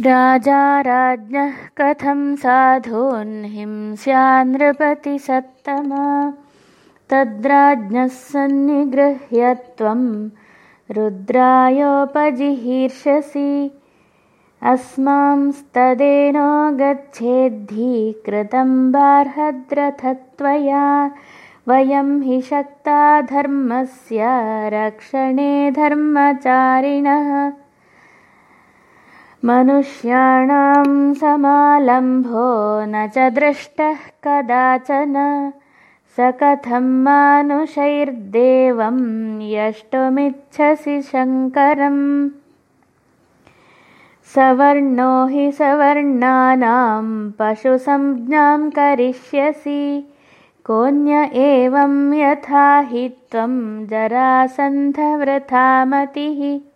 राजा राज्ञः कथं साधून् हिंस्यानृपतिसत्तमा तद्राज्ञः सन्निगृह्य त्वं रुद्रायोपजिहीर्षसि। अस्मांस्तदेनो गच्छेद्धि कृतं बार्हद्रथत्वया। वयं हि शक्ता धर्मस्य रक्षणे धर्मचारिणः मनुष्याणां समालम्भो न च दृष्टः कदाचन। स कथं मानुषैर्देवं यष्टुमिच्छसि शङ्करम्। सवर्णो हि सवर्णानां पशुसंज्ञां करिष्यसि। कोऽन्य एवं यथा हि त्वं जरासन्धवृथामतिः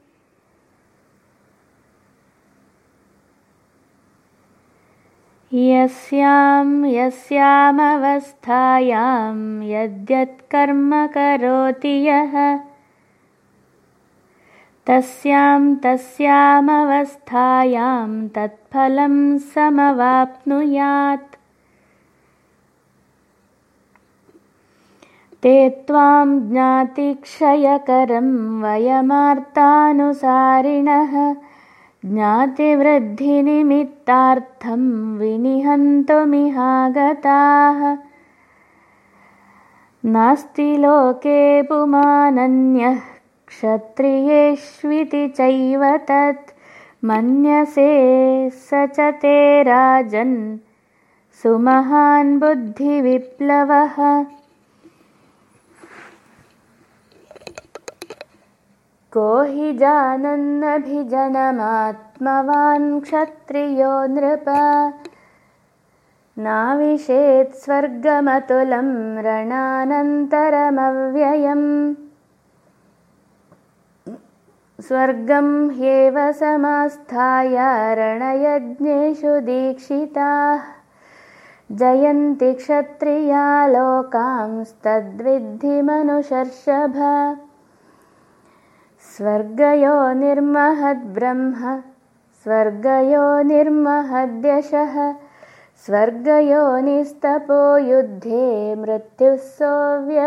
यस्यां यस्यामवस्थायां यद्यत्कर्म करोति यः। तस्यां तस्यामवस्थायां तत्फलं समवाप्नुयात्। ते त्वां ज्ञातिक्षयकरं वयमार्तानुसारिणः ज्ञातिवृद्धिनिमित्तार्थं विनिहन्तुमिहागताः। नास्ति लोके पुमानन्यः क्षत्रियेष्विति चैव तत्। मन्यसे स च ते राजन् सुमहान् बुद्धिविप्लवः को हि जानन्नभिजनमात्मवान् क्षत्रियो नृप? नाविशेत् स्वर्गमतुलं रणानन्तरमव्ययम्। स्वर्गं ह्येव समास्थाय रणयज्ञेषु दीक्षिताः। जयन्ति क्षत्रिया लोकांस्तद्विद्धि मनुषर्षभ स्वर्गयो निर्महद्ब्रह्म स्वर्गयो निर्महद्यशः स्वर्गयो निस्तपो युद्धे मृत्युः सोऽव्यभिचारवान्